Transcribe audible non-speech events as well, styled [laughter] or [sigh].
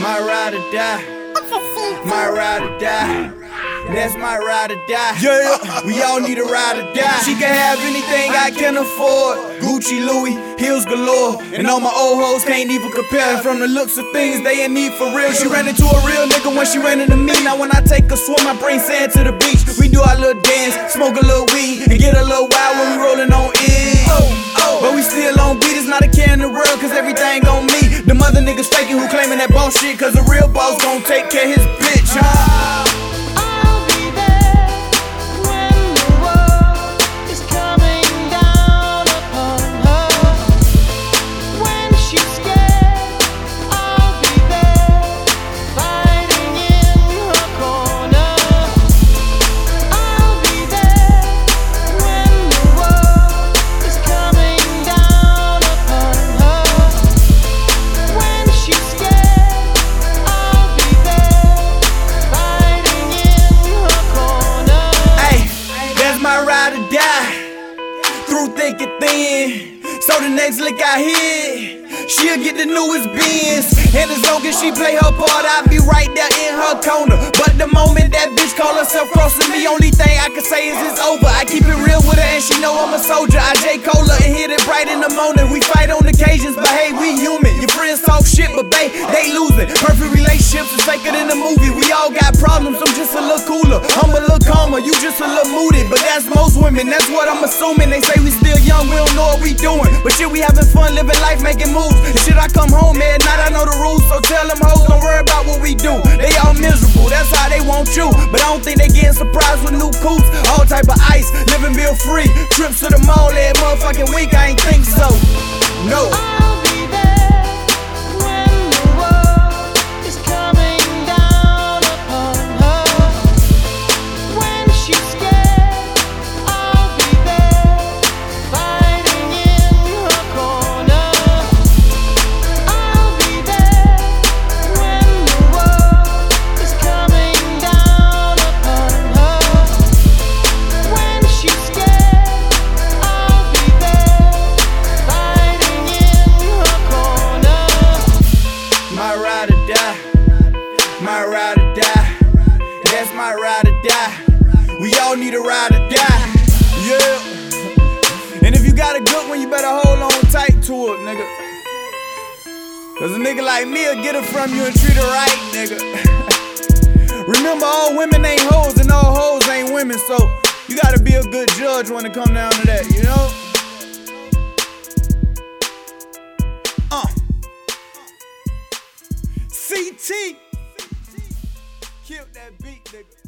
My ride or die. My ride or die. That's my ride or die. Yeah, we all need a ride or die. She can have anything I can afford. Gucci, Louis, heels galore. And all my old hoes can't even compare. From the looks of things, they in need for real. She ran into a real nigga when she ran into me. Now when I take a swim, I bring sand to the beach. We do our little dance, smoke a little weed, and get a little wild when we rolling on E. Oh, oh. But we still on beat, it's not a care in the world, cause everything on mother niggas faking who claiming that bullshit, cause the real boss gon' take care his bitch. huh? Thin. So the next lick I hit, she'll get the newest Benz. And as long as she play her part, I'll be right there in her corner. But the moment that bitch call herself crossing me, only thing I can say is it's over. I keep it real with her and she know I'm a soldier. I J. Cola and hit it right in the morning. We fight on occasions, but hey, we human. Your friends talk shit, but babe, they losing. Perfect relationships is faker than the movie. We all got problems, I'm just a little women, that's what I'm assuming. They say we still young, we don't know what we doing. But shit, we having fun, living life, making moves. And shit, I come home at night, I know the rules. So tell them hoes, don't worry about what we do. They all miserable, that's how they want you. But I don't think they getting surprised with new coupes. All type of ice, living bill free. Trips to the mall every motherfucking week, I ain't think so. No. Oh, All need a ride or die. Yeah. And if you got a good one, you better hold on tight to it, nigga. Cause a nigga like me'll get it from you and treat her right, nigga. [laughs] Remember, all women ain't hoes and all hoes ain't women, so you gotta be a good judge when it come down to that, you know? Uh. CT. Killed that beat, nigga.